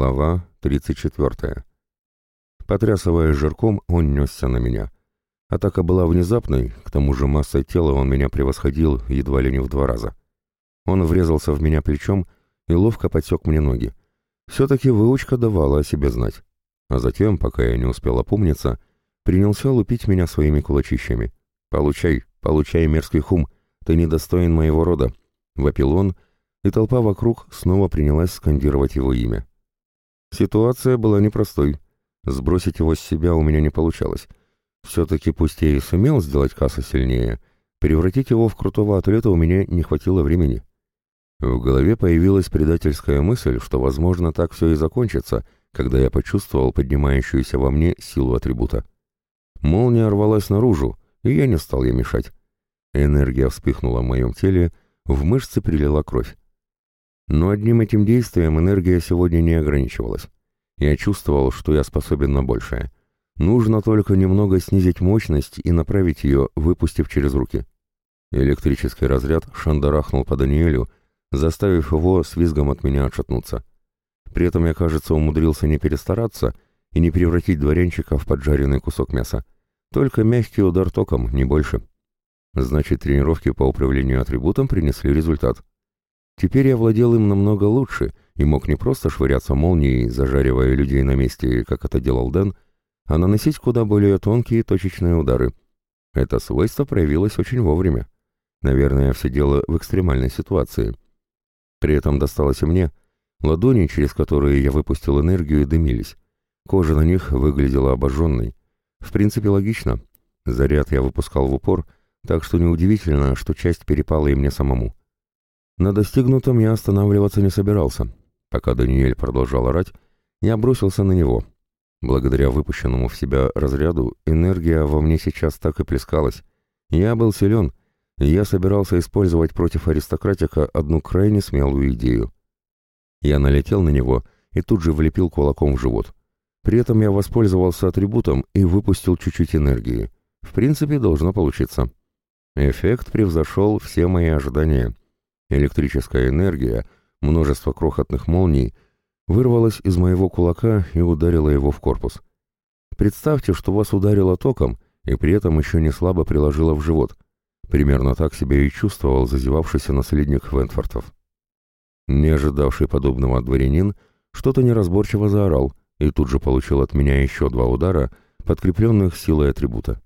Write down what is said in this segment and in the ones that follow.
Глава 34. Потрясывая жирком, он несся на меня. Атака была внезапной, к тому же массой тела он меня превосходил едва ли не в два раза. Он врезался в меня плечом и ловко подсек мне ноги. Все-таки выучка давала о себе знать. А затем, пока я не успел опомниться, принялся лупить меня своими кулачищами. «Получай, получай, мерзкий хум, ты недостоин моего рода», — вопил он, и толпа вокруг снова принялась скандировать его имя. Ситуация была непростой. Сбросить его с себя у меня не получалось. Все-таки пусть я и сумел сделать касса сильнее, превратить его в крутого атлета у меня не хватило времени. В голове появилась предательская мысль, что, возможно, так все и закончится, когда я почувствовал поднимающуюся во мне силу атрибута. Молния рвалась наружу, и я не стал ей мешать. Энергия вспыхнула в моем теле, в мышцы прилила кровь. Но одним этим действием энергия сегодня не ограничивалась. Я чувствовал, что я способен на большее. Нужно только немного снизить мощность и направить ее, выпустив через руки. Электрический разряд шандарахнул по Даниэлю, заставив его с визгом от меня отшатнуться. При этом я, кажется, умудрился не перестараться и не превратить дворянчика в поджаренный кусок мяса. Только мягкий удар током, не больше. Значит, тренировки по управлению атрибутом принесли результат. Теперь я владел им намного лучше и мог не просто швыряться молнией, зажаривая людей на месте, как это делал Дэн, а наносить куда более тонкие точечные удары. Это свойство проявилось очень вовремя. Наверное, все дело в экстремальной ситуации. При этом досталось и мне. Ладони, через которые я выпустил энергию, дымились. Кожа на них выглядела обожженной. В принципе, логично. Заряд я выпускал в упор, так что неудивительно, что часть перепала и мне самому. На достигнутом я останавливаться не собирался. Пока Даниэль продолжал орать, я бросился на него. Благодаря выпущенному в себя разряду, энергия во мне сейчас так и плескалась. Я был силен, и я собирался использовать против аристократика одну крайне смелую идею. Я налетел на него и тут же влепил кулаком в живот. При этом я воспользовался атрибутом и выпустил чуть-чуть энергии. В принципе, должно получиться. Эффект превзошел все мои ожидания. Электрическая энергия, множество крохотных молний, вырвалась из моего кулака и ударила его в корпус. Представьте, что вас ударило током, и при этом еще не слабо приложило в живот. Примерно так себя и чувствовал зазевавшийся наследник Вентфортов. Не ожидавший подобного дворянин что-то неразборчиво заорал и тут же получил от меня еще два удара, подкрепленных силой атрибута.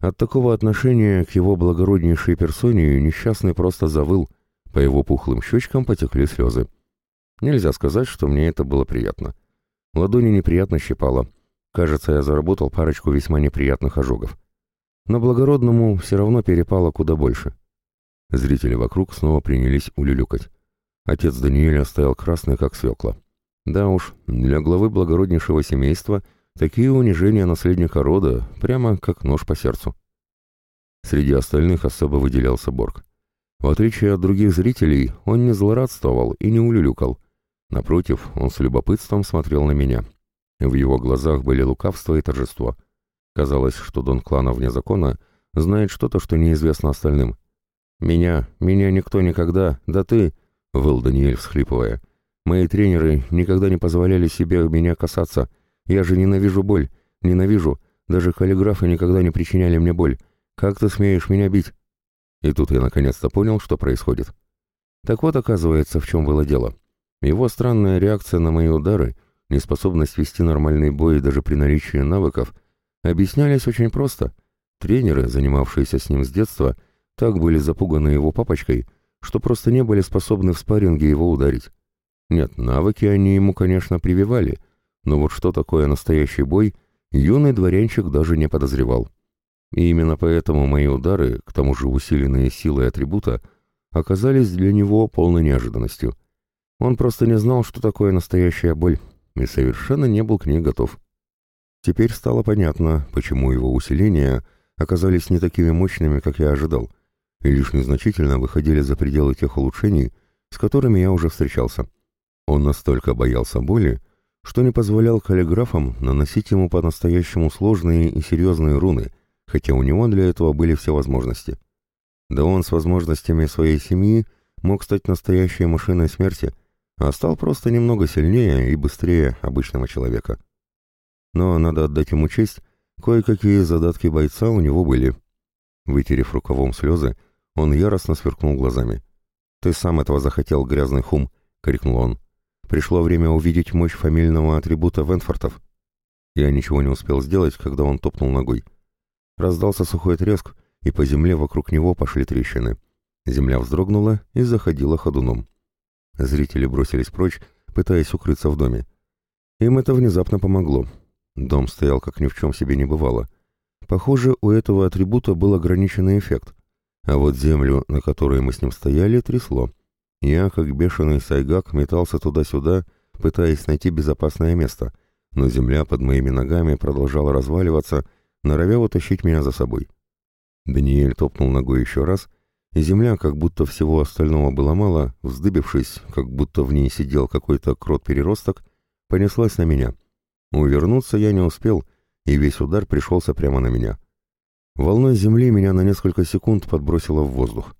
От такого отношения к его благороднейшей персоне несчастный просто завыл — по его пухлым щечкам потекли слезы. Нельзя сказать, что мне это было приятно. Ладони неприятно щипало. Кажется, я заработал парочку весьма неприятных ожогов. Но благородному все равно перепало куда больше. Зрители вокруг снова принялись улюлюкать. Отец Даниэля стоял красный, как свекла. Да уж, для главы благороднейшего семейства такие унижения наследника рода прямо как нож по сердцу. Среди остальных особо выделялся Борг. В отличие от других зрителей, он не злорадствовал и не улюлюкал. Напротив, он с любопытством смотрел на меня. В его глазах были лукавство и торжество. Казалось, что Дон Клана вне закона знает что-то, что неизвестно остальным. «Меня, меня никто никогда, да ты!» — выл Даниэль, всхлипывая. «Мои тренеры никогда не позволяли себе меня касаться. Я же ненавижу боль, ненавижу. Даже каллиграфы никогда не причиняли мне боль. Как ты смеешь меня бить?» И тут я наконец-то понял, что происходит. Так вот, оказывается, в чем было дело. Его странная реакция на мои удары, неспособность вести нормальный бой даже при наличии навыков, объяснялись очень просто. Тренеры, занимавшиеся с ним с детства, так были запуганы его папочкой, что просто не были способны в спарринге его ударить. Нет, навыки они ему, конечно, прививали, но вот что такое настоящий бой, юный дворянчик даже не подозревал. И именно поэтому мои удары, к тому же усиленные силой атрибута, оказались для него полной неожиданностью. Он просто не знал, что такое настоящая боль, и совершенно не был к ней готов. Теперь стало понятно, почему его усиления оказались не такими мощными, как я ожидал, и лишь незначительно выходили за пределы тех улучшений, с которыми я уже встречался. Он настолько боялся боли, что не позволял каллиграфам наносить ему по-настоящему сложные и серьезные руны — хотя у него для этого были все возможности. Да он с возможностями своей семьи мог стать настоящей машиной смерти, а стал просто немного сильнее и быстрее обычного человека. Но надо отдать ему честь, кое-какие задатки бойца у него были. Вытерев рукавом слезы, он яростно сверкнул глазами. «Ты сам этого захотел, грязный хум!» — крикнул он. «Пришло время увидеть мощь фамильного атрибута Венфортов». Я ничего не успел сделать, когда он топнул ногой. Раздался сухой треск, и по земле вокруг него пошли трещины. Земля вздрогнула и заходила ходуном. Зрители бросились прочь, пытаясь укрыться в доме. Им это внезапно помогло. Дом стоял как ни в чем себе не бывало. Похоже, у этого атрибута был ограниченный эффект. А вот землю, на которой мы с ним стояли, трясло. Я, как бешеный сайгак, метался туда-сюда, пытаясь найти безопасное место, но земля под моими ногами продолжала разваливаться, норовя утащить меня за собой. Даниэль топнул ногой еще раз, и земля, как будто всего остального было мало, вздыбившись, как будто в ней сидел какой-то крот-переросток, понеслась на меня. Увернуться я не успел, и весь удар пришелся прямо на меня. Волной земли меня на несколько секунд подбросило в воздух.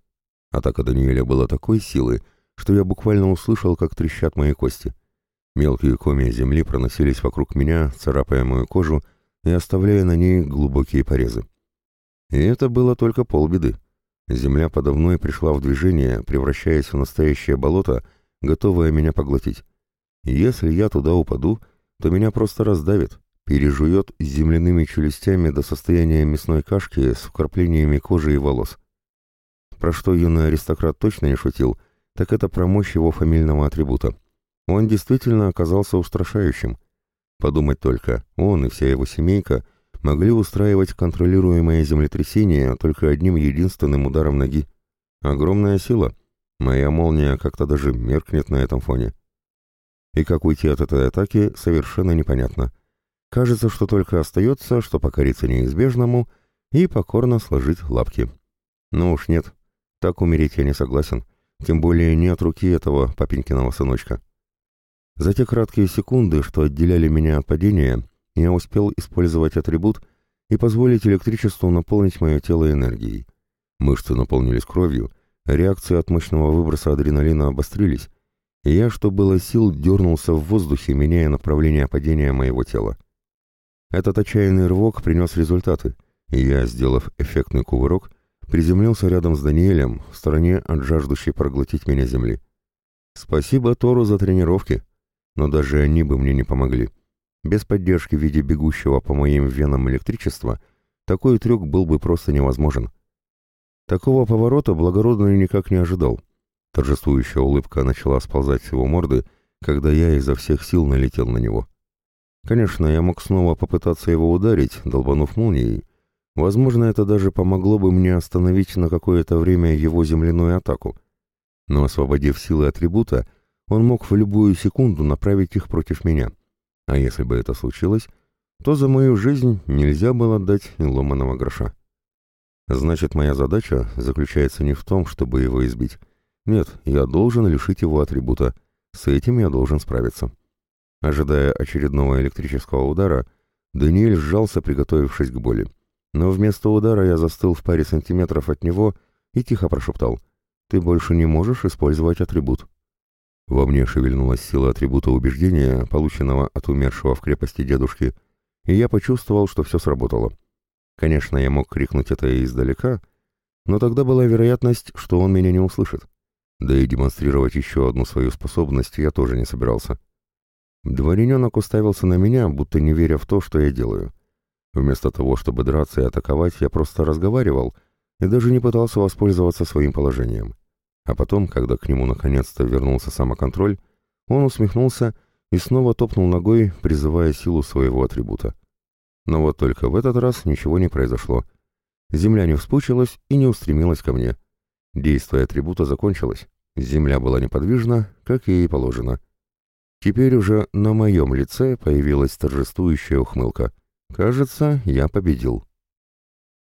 Атака Даниэля была такой силы, что я буквально услышал, как трещат мои кости. Мелкие комья земли проносились вокруг меня, царапая мою кожу и оставляя на ней глубокие порезы. И это было только полбеды. Земля подо мной пришла в движение, превращаясь в настоящее болото, готовое меня поглотить. Если я туда упаду, то меня просто раздавит, пережует земляными челюстями до состояния мясной кашки с вкраплениями кожи и волос. Про что юный аристократ точно не шутил, так это про мощь его фамильного атрибута. Он действительно оказался устрашающим. Подумать только, он и вся его семейка могли устраивать контролируемое землетрясение только одним единственным ударом ноги. Огромная сила. Моя молния как-то даже меркнет на этом фоне. И как уйти от этой атаки, совершенно непонятно. Кажется, что только остается, что покориться неизбежному и покорно сложить лапки. Но уж нет, так умереть я не согласен, тем более не от руки этого папенькиного сыночка. За те краткие секунды, что отделяли меня от падения, я успел использовать атрибут и позволить электричеству наполнить мое тело энергией. Мышцы наполнились кровью, реакции от мощного выброса адреналина обострились, и я, что было сил, дернулся в воздухе, меняя направление падения моего тела. Этот отчаянный рывок принес результаты, и я, сделав эффектный кувырок, приземлился рядом с Даниэлем, в стороне от жаждущей проглотить меня земли. Спасибо Тору за тренировки, но даже они бы мне не помогли. Без поддержки в виде бегущего по моим венам электричества такой трюк был бы просто невозможен. Такого поворота благородный никак не ожидал. Торжествующая улыбка начала сползать с его морды, когда я изо всех сил налетел на него. Конечно, я мог снова попытаться его ударить, долбанув молнией. Возможно, это даже помогло бы мне остановить на какое-то время его земляную атаку. Но освободив силы атрибута, он мог в любую секунду направить их против меня. А если бы это случилось, то за мою жизнь нельзя было дать и ломаного гроша. Значит, моя задача заключается не в том, чтобы его избить. Нет, я должен лишить его атрибута. С этим я должен справиться. Ожидая очередного электрического удара, Даниэль сжался, приготовившись к боли. Но вместо удара я застыл в паре сантиметров от него и тихо прошептал. «Ты больше не можешь использовать атрибут». Во мне шевельнулась сила атрибута убеждения, полученного от умершего в крепости дедушки, и я почувствовал, что все сработало. Конечно, я мог крикнуть это и издалека, но тогда была вероятность, что он меня не услышит. Да и демонстрировать еще одну свою способность я тоже не собирался. Дворяненок уставился на меня, будто не веря в то, что я делаю. Вместо того, чтобы драться и атаковать, я просто разговаривал и даже не пытался воспользоваться своим положением. А потом, когда к нему наконец-то вернулся самоконтроль, он усмехнулся и снова топнул ногой, призывая силу своего атрибута. Но вот только в этот раз ничего не произошло. Земля не вспучилась и не устремилась ко мне. Действие атрибута закончилось. Земля была неподвижна, как ей положено. Теперь уже на моем лице появилась торжествующая ухмылка. Кажется, я победил.